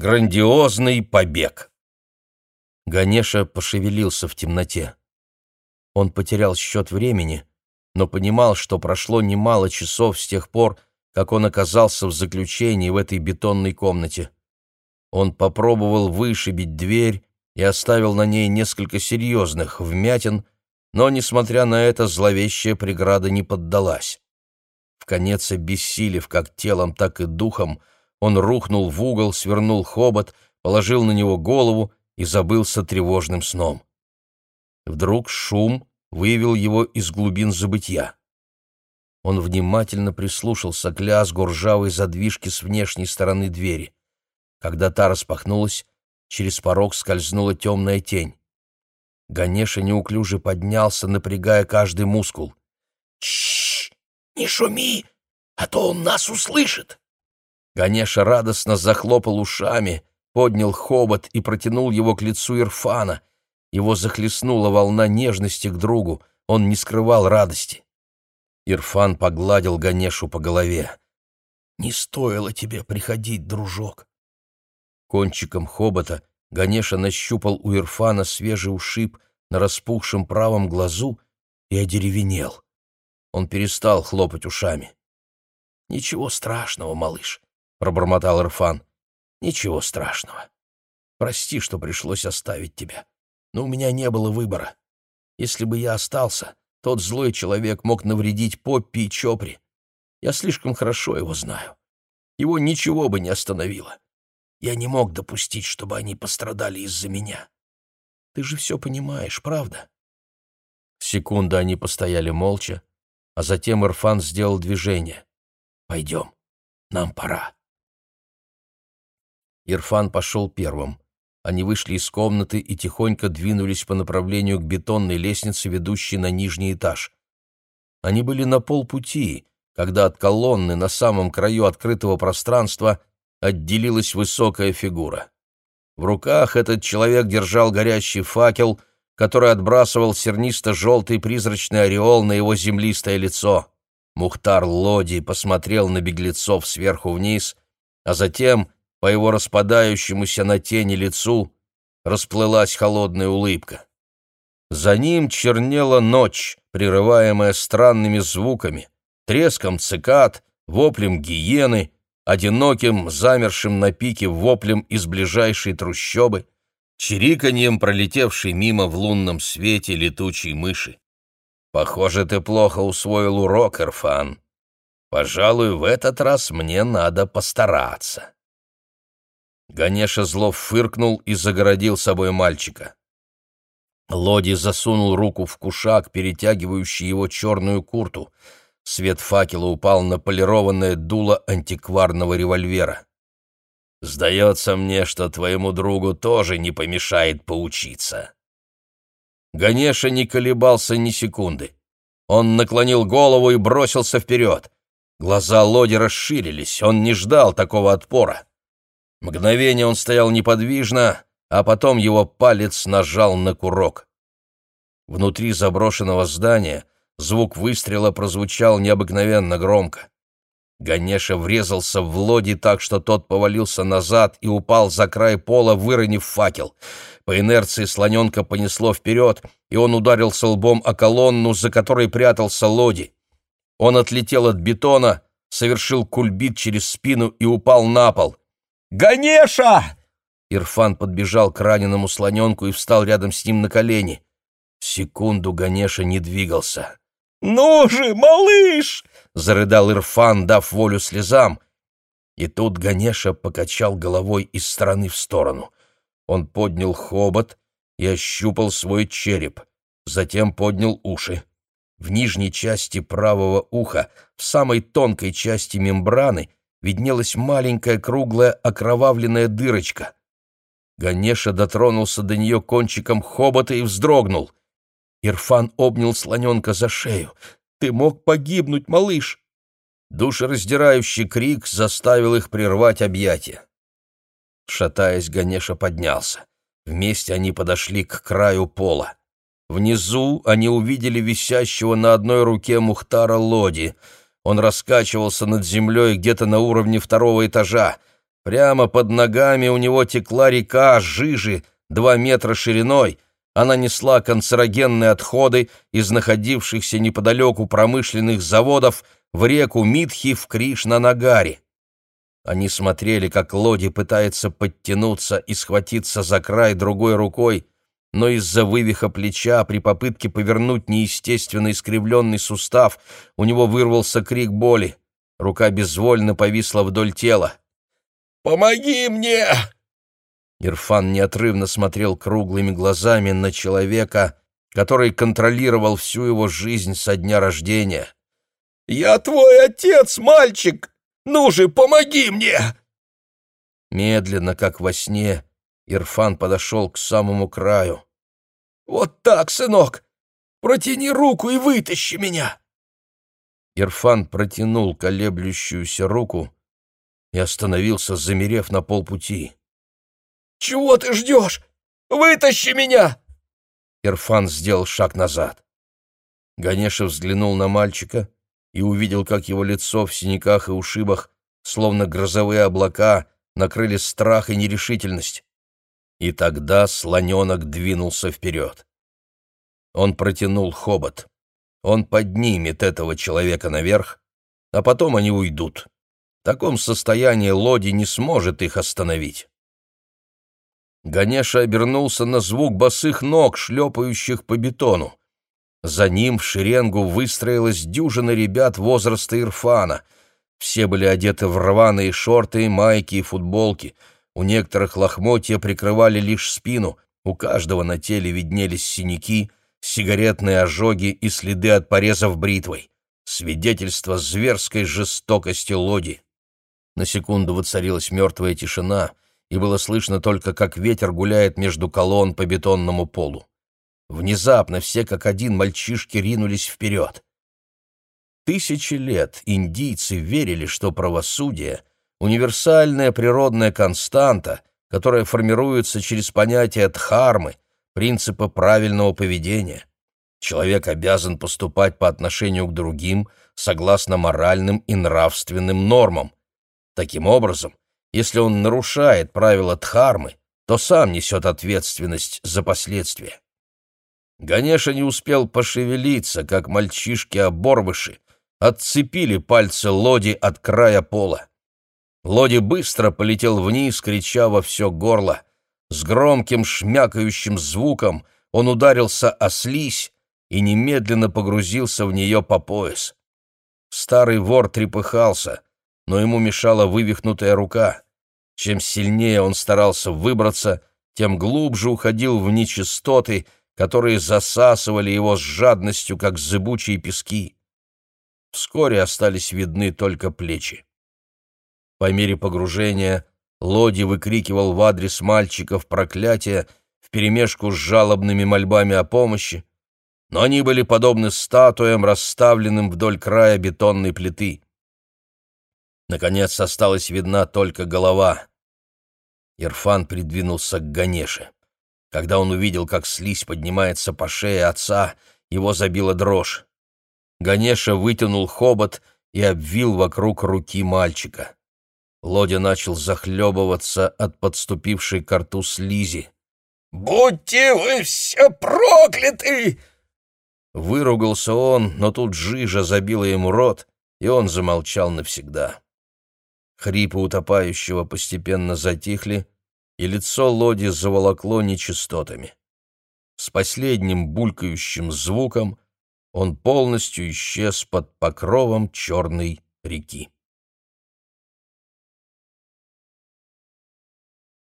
Грандиозный побег. Ганеша пошевелился в темноте. Он потерял счет времени, но понимал, что прошло немало часов с тех пор, как он оказался в заключении в этой бетонной комнате. Он попробовал вышибить дверь и оставил на ней несколько серьезных вмятин, но, несмотря на это, зловещая преграда не поддалась. В конец обессилев как телом, так и духом, он рухнул в угол, свернул хобот, положил на него голову и забылся тревожным сном. Вдруг шум вывел его из глубин забытья. Он внимательно прислушался к лязгу ржавой задвижки с внешней стороны двери. Когда та распахнулась, через порог скользнула темная тень. Ганеша неуклюже поднялся, напрягая каждый мускул. «Тш! Не шуми, а то он нас услышит!» Ганеша радостно захлопал ушами, поднял хобот и протянул его к лицу Ирфана. Его захлестнула волна нежности к другу, он не скрывал радости. Ирфан погладил Ганешу по голове. «Не стоило тебе приходить, дружок». Кончиком хобота Ганеша нащупал у Ирфана свежий ушиб на распухшем правом глазу и одеревенел. Он перестал хлопать ушами. «Ничего страшного, малыш. — пробормотал Ирфан. «Ничего страшного. Прости, что пришлось оставить тебя. Но у меня не было выбора. Если бы я остался, тот злой человек мог навредить Поппи и Чопри. Я слишком хорошо его знаю. Его ничего бы не остановило. Я не мог допустить, чтобы они пострадали из-за меня. Ты же все понимаешь, правда?» Секунду они постояли молча, а затем Ирфан сделал движение. «Пойдем, нам пора». Ирфан пошел первым. Они вышли из комнаты и тихонько двинулись по направлению к бетонной лестнице, ведущей на нижний этаж. Они были на полпути, когда от колонны на самом краю открытого пространства отделилась высокая фигура. В руках этот человек держал горящий факел, который отбрасывал сернисто-желтый призрачный ореол на его землистое лицо. Мухтар Лоди посмотрел на беглецов сверху вниз, а затем по его распадающемуся на тени лицу расплылась холодная улыбка. За ним чернела ночь, прерываемая странными звуками, треском цикад, воплем гиены, одиноким, замершим на пике воплем из ближайшей трущобы, чириканьем пролетевшей мимо в лунном свете летучей мыши. «Похоже, ты плохо усвоил урок, Эрфан. Пожалуй, в этот раз мне надо постараться». Ганеша зло фыркнул и загородил собой мальчика. Лоди засунул руку в кушак, перетягивающий его черную курту. Свет факела упал на полированное дуло антикварного револьвера. «Сдается мне, что твоему другу тоже не помешает поучиться». Ганеша не колебался ни секунды. Он наклонил голову и бросился вперед. Глаза Лоди расширились, он не ждал такого отпора. Мгновение он стоял неподвижно, а потом его палец нажал на курок. Внутри заброшенного здания звук выстрела прозвучал необыкновенно громко. Ганеша врезался в Лоди так, что тот повалился назад и упал за край пола, выронив факел. По инерции слоненка понесло вперед, и он ударился лбом о колонну, за которой прятался Лоди. Он отлетел от бетона, совершил кульбит через спину и упал на пол. «Ганеша!» Ирфан подбежал к раненому слоненку и встал рядом с ним на колени. Секунду Ганеша не двигался. «Ну же, малыш!» — зарыдал Ирфан, дав волю слезам. И тут Ганеша покачал головой из стороны в сторону. Он поднял хобот и ощупал свой череп, затем поднял уши. В нижней части правого уха, в самой тонкой части мембраны, виднелась маленькая круглая окровавленная дырочка. Ганеша дотронулся до нее кончиком хобота и вздрогнул. Ирфан обнял слоненка за шею. «Ты мог погибнуть, малыш!» Душераздирающий крик заставил их прервать объятия. Шатаясь, Ганеша поднялся. Вместе они подошли к краю пола. Внизу они увидели висящего на одной руке Мухтара Лоди — он раскачивался над землей где-то на уровне второго этажа. Прямо под ногами у него текла река жижи, два метра шириной. Она несла канцерогенные отходы из находившихся неподалеку промышленных заводов в реку Митхи в Кришна-Нагаре. Они смотрели, как Лоди пытается подтянуться и схватиться за край другой рукой, но из-за вывиха плеча при попытке повернуть неестественно искривленный сустав у него вырвался крик боли. Рука безвольно повисла вдоль тела. «Помоги мне!» Ирфан неотрывно смотрел круглыми глазами на человека, который контролировал всю его жизнь со дня рождения. «Я твой отец, мальчик! Ну же, помоги мне!» Медленно, как во сне, Ирфан подошел к самому краю. «Вот так, сынок! Протяни руку и вытащи меня!» Ирфан протянул колеблющуюся руку и остановился, замерев на полпути. «Чего ты ждешь? Вытащи меня!» Ирфан сделал шаг назад. Ганеша взглянул на мальчика и увидел, как его лицо в синяках и ушибах, словно грозовые облака, накрыли страх и нерешительность. И тогда слоненок двинулся вперед. Он протянул хобот. Он поднимет этого человека наверх, а потом они уйдут. В таком состоянии Лоди не сможет их остановить. Ганеша обернулся на звук босых ног, шлепающих по бетону. За ним в шеренгу выстроилась дюжина ребят возраста Ирфана. Все были одеты в рваные шорты, майки и футболки — у некоторых лохмотья прикрывали лишь спину, у каждого на теле виднелись синяки, сигаретные ожоги и следы от порезов бритвой. Свидетельство зверской жестокости Лоди. На секунду воцарилась мертвая тишина, и было слышно только, как ветер гуляет между колонн по бетонному полу. Внезапно все как один мальчишки ринулись вперед. Тысячи лет индийцы верили, что правосудие универсальная природная константа, которая формируется через понятие дхармы, принципа правильного поведения. Человек обязан поступать по отношению к другим согласно моральным и нравственным нормам. Таким образом, если он нарушает правила дхармы, то сам несет ответственность за последствия. Ганеша не успел пошевелиться, как мальчишки-оборвыши отцепили пальцы Лоди от края пола. Лоди быстро полетел вниз, крича во все горло. С громким шмякающим звуком он ударился о слизь и немедленно погрузился в нее по пояс. Старый вор трепыхался, но ему мешала вывихнутая рука. Чем сильнее он старался выбраться, тем глубже уходил в нечистоты, которые засасывали его с жадностью, как зыбучие пески. Вскоре остались видны только плечи. По мере погружения Лоди выкрикивал в адрес мальчиков проклятия вперемешку с жалобными мольбами о помощи, но они были подобны статуям, расставленным вдоль края бетонной плиты. Наконец осталась видна только голова. Ирфан придвинулся к Ганеше. Когда он увидел, как слизь поднимается по шее отца, его забила дрожь. Ганеша вытянул хобот и обвил вокруг руки мальчика. Лодя начал захлебываться от подступившей к рту слизи. «Будьте вы все прокляты!» Выругался он, но тут жижа забила ему рот, и он замолчал навсегда. Хрипы утопающего постепенно затихли, и лицо Лоди заволокло нечистотами. С последним булькающим звуком он полностью исчез под покровом черной реки.